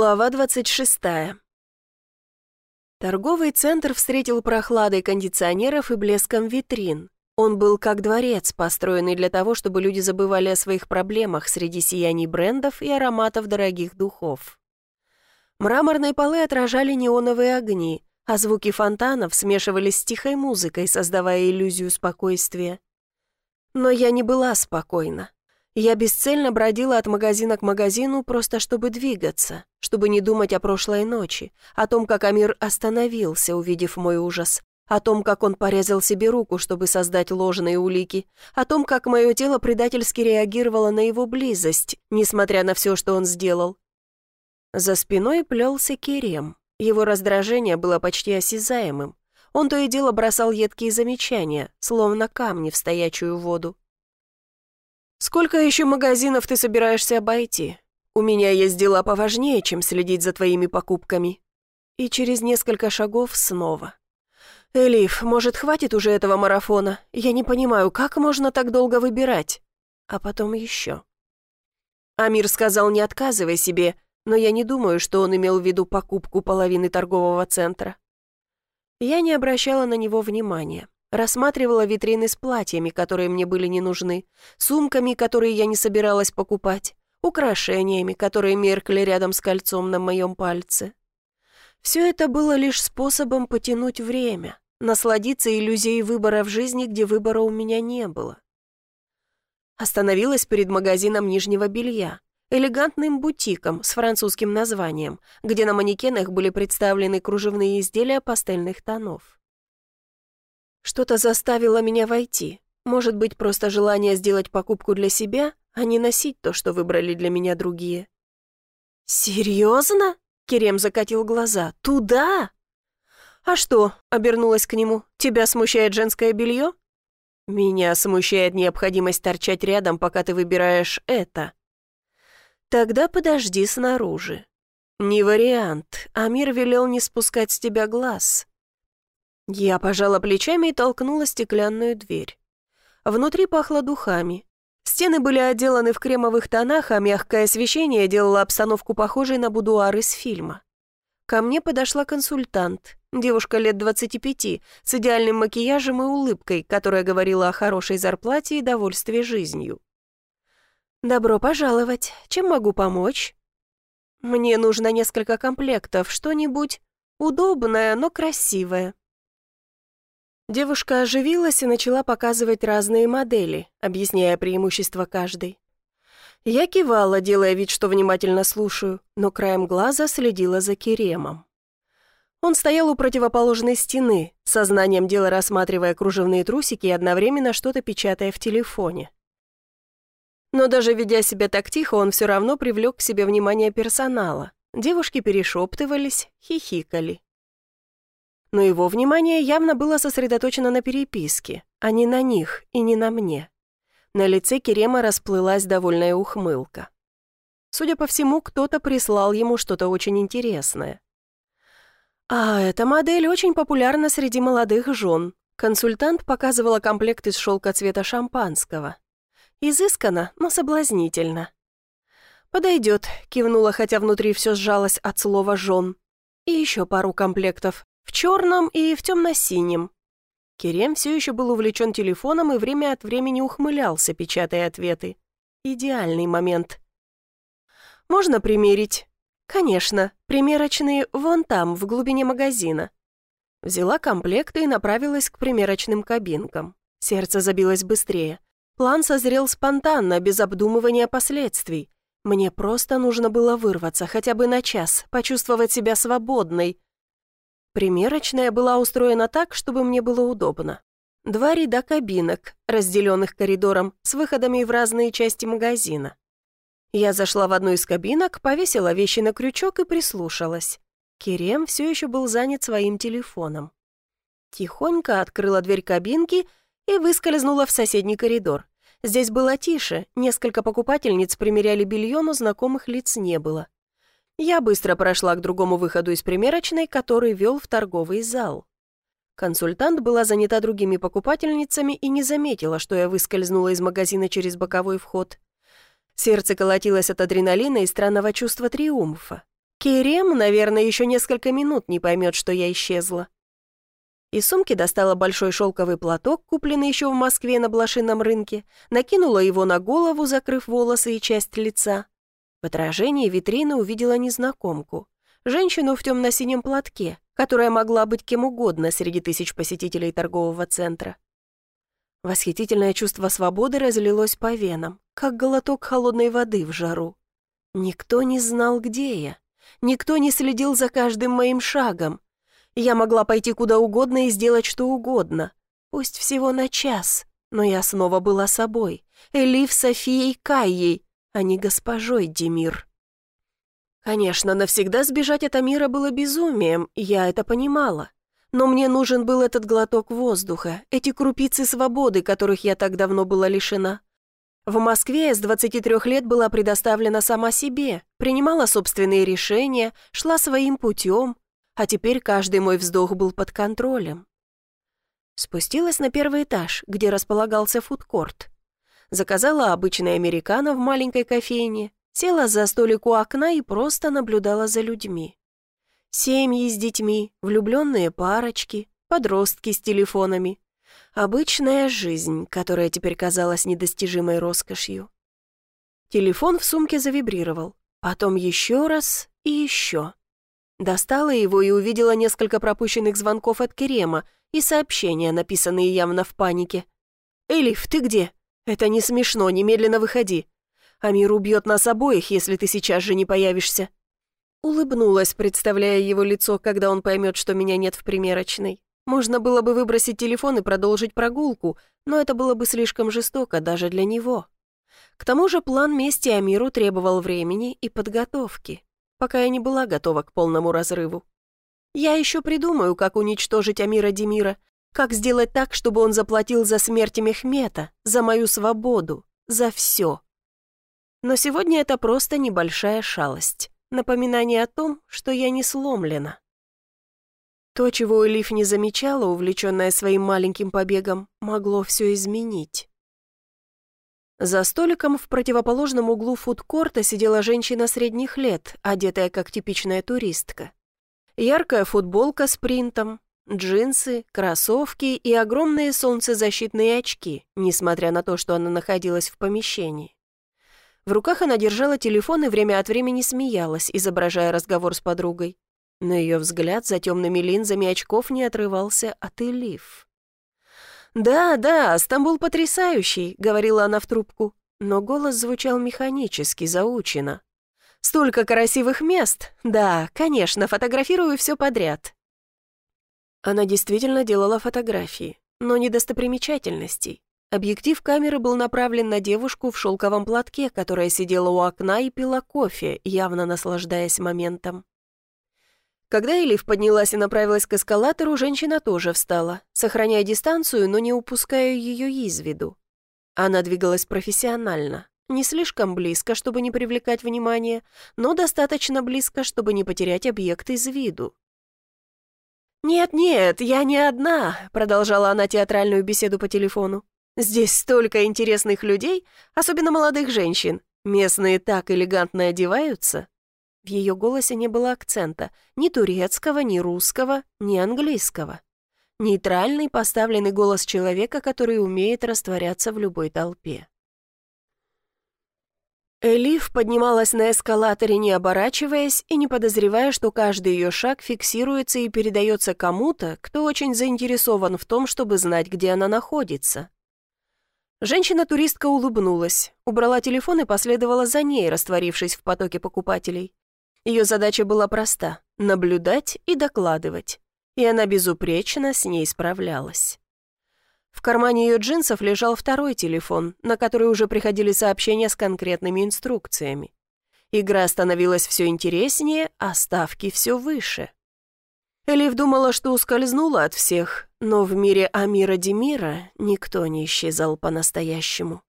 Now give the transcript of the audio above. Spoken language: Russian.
Глава 26. Торговый центр встретил прохладой кондиционеров и блеском витрин. Он был как дворец, построенный для того, чтобы люди забывали о своих проблемах среди сияний брендов и ароматов дорогих духов. Мраморные полы отражали неоновые огни, а звуки фонтанов смешивались с тихой музыкой, создавая иллюзию спокойствия. Но я не была спокойна. Я бесцельно бродила от магазина к магазину, просто чтобы двигаться, чтобы не думать о прошлой ночи, о том, как Амир остановился, увидев мой ужас, о том, как он порезал себе руку, чтобы создать ложные улики, о том, как мое тело предательски реагировало на его близость, несмотря на все, что он сделал. За спиной плелся Керем. Его раздражение было почти осязаемым. Он то и дело бросал едкие замечания, словно камни в стоячую воду. «Сколько еще магазинов ты собираешься обойти? У меня есть дела поважнее, чем следить за твоими покупками». И через несколько шагов снова. «Элиф, может, хватит уже этого марафона? Я не понимаю, как можно так долго выбирать?» А потом еще. Амир сказал, не отказывай себе, но я не думаю, что он имел в виду покупку половины торгового центра. Я не обращала на него внимания. Рассматривала витрины с платьями, которые мне были не нужны, сумками, которые я не собиралась покупать, украшениями, которые меркли рядом с кольцом на моем пальце. Все это было лишь способом потянуть время, насладиться иллюзией выбора в жизни, где выбора у меня не было. Остановилась перед магазином нижнего белья, элегантным бутиком с французским названием, где на манекенах были представлены кружевные изделия пастельных тонов. Что-то заставило меня войти. Может быть, просто желание сделать покупку для себя, а не носить то, что выбрали для меня другие. «Серьезно?» — Керем закатил глаза. «Туда?» «А что?» — обернулась к нему. «Тебя смущает женское белье?» «Меня смущает необходимость торчать рядом, пока ты выбираешь это». «Тогда подожди снаружи». «Не вариант. Амир велел не спускать с тебя глаз. Я пожала плечами и толкнула стеклянную дверь. Внутри пахло духами. Стены были отделаны в кремовых тонах, а мягкое освещение делало обстановку похожей на будуар из фильма. Ко мне подошла консультант, девушка лет 25, с идеальным макияжем и улыбкой, которая говорила о хорошей зарплате и довольстве жизнью. «Добро пожаловать. Чем могу помочь?» «Мне нужно несколько комплектов, что-нибудь удобное, но красивое», Девушка оживилась и начала показывать разные модели, объясняя преимущества каждой. Я кивала, делая вид, что внимательно слушаю, но краем глаза следила за Керемом. Он стоял у противоположной стены, сознанием дела рассматривая кружевные трусики и одновременно что-то печатая в телефоне. Но даже ведя себя так тихо, он все равно привлек к себе внимание персонала. Девушки перешептывались, хихикали но его внимание явно было сосредоточено на переписке, а не на них и не на мне. На лице Керема расплылась довольная ухмылка. Судя по всему, кто-то прислал ему что-то очень интересное. А эта модель очень популярна среди молодых жен. Консультант показывала комплект из шелка цвета шампанского. Изысканно, но соблазнительно. «Подойдет», — кивнула, хотя внутри все сжалось от слова «жен». «И еще пару комплектов, в черном и в темно-синем. Керем все еще был увлечен телефоном и время от времени ухмылялся, печатая ответы. Идеальный момент. «Можно примерить?» «Конечно, примерочные вон там, в глубине магазина». Взяла комплекты и направилась к примерочным кабинкам. Сердце забилось быстрее. План созрел спонтанно, без обдумывания последствий. Мне просто нужно было вырваться хотя бы на час, почувствовать себя свободной, Примерочная была устроена так, чтобы мне было удобно. Два ряда кабинок, разделенных коридором, с выходами в разные части магазина. Я зашла в одну из кабинок, повесила вещи на крючок и прислушалась. Керем все еще был занят своим телефоном. Тихонько открыла дверь кабинки и выскользнула в соседний коридор. Здесь было тише, несколько покупательниц примеряли белье, но знакомых лиц не было. Я быстро прошла к другому выходу из примерочной, который вел в торговый зал. Консультант была занята другими покупательницами и не заметила, что я выскользнула из магазина через боковой вход. Сердце колотилось от адреналина и странного чувства триумфа. Керем, наверное, еще несколько минут не поймет, что я исчезла. Из сумки достала большой шелковый платок, купленный еще в Москве на блошином рынке, накинула его на голову, закрыв волосы и часть лица. В отражении витрины увидела незнакомку. Женщину в темно-синем платке, которая могла быть кем угодно среди тысяч посетителей торгового центра. Восхитительное чувство свободы разлилось по венам, как глоток холодной воды в жару. Никто не знал, где я. Никто не следил за каждым моим шагом. Я могла пойти куда угодно и сделать что угодно. Пусть всего на час, но я снова была собой. Элиф, Софией, Кайей, а не госпожой Демир. Конечно, навсегда сбежать от мира было безумием, я это понимала. Но мне нужен был этот глоток воздуха, эти крупицы свободы, которых я так давно была лишена. В Москве я с 23 лет была предоставлена сама себе, принимала собственные решения, шла своим путем, а теперь каждый мой вздох был под контролем. Спустилась на первый этаж, где располагался фудкорт. Заказала обычный американо в маленькой кофейне, села за столик у окна и просто наблюдала за людьми. Семьи с детьми, влюбленные парочки, подростки с телефонами. Обычная жизнь, которая теперь казалась недостижимой роскошью. Телефон в сумке завибрировал, потом еще раз и еще. Достала его и увидела несколько пропущенных звонков от Керема и сообщения, написанные явно в панике. «Элиф, ты где? Это не смешно, немедленно выходи. Амир убьет нас обоих, если ты сейчас же не появишься». Улыбнулась, представляя его лицо, когда он поймет, что меня нет в примерочной. Можно было бы выбросить телефон и продолжить прогулку, но это было бы слишком жестоко даже для него. К тому же план мести Амиру требовал времени и подготовки, пока я не была готова к полному разрыву. Я еще придумаю, как уничтожить Амира Демира, как сделать так, чтобы он заплатил за смерть Мехмета, за мою свободу, за все. Но сегодня это просто небольшая шалость напоминание о том, что я не сломлена. То, чего Элиф не замечала, увлеченная своим маленьким побегом, могло все изменить. За столиком в противоположном углу фудкорта сидела женщина средних лет, одетая как типичная туристка. Яркая футболка с принтом, джинсы, кроссовки и огромные солнцезащитные очки, несмотря на то, что она находилась в помещении. В руках она держала телефон и время от времени смеялась, изображая разговор с подругой. Но ее взгляд за темными линзами очков не отрывался от Элиф. «Да, да, Стамбул потрясающий», — говорила она в трубку, но голос звучал механически, заучено. «Столько красивых мест! Да, конечно, фотографирую все подряд». Она действительно делала фотографии, но не достопримечательностей. Объектив камеры был направлен на девушку в шелковом платке, которая сидела у окна и пила кофе, явно наслаждаясь моментом. Когда Элиф поднялась и направилась к эскалатору, женщина тоже встала, сохраняя дистанцию, но не упуская ее из виду. Она двигалась профессионально, не слишком близко, чтобы не привлекать внимания, но достаточно близко, чтобы не потерять объект из виду. «Нет-нет, я не одна», — продолжала она театральную беседу по телефону. Здесь столько интересных людей, особенно молодых женщин. Местные так элегантно одеваются». В ее голосе не было акцента, ни турецкого, ни русского, ни английского. Нейтральный поставленный голос человека, который умеет растворяться в любой толпе. Элиф поднималась на эскалаторе, не оборачиваясь и не подозревая, что каждый ее шаг фиксируется и передается кому-то, кто очень заинтересован в том, чтобы знать, где она находится. Женщина-туристка улыбнулась, убрала телефон и последовала за ней, растворившись в потоке покупателей. Ее задача была проста — наблюдать и докладывать. И она безупречно с ней справлялась. В кармане ее джинсов лежал второй телефон, на который уже приходили сообщения с конкретными инструкциями. Игра становилась все интереснее, а ставки все выше. Элиф думала, что ускользнула от всех, но в мире Амира Демира никто не исчезал по-настоящему.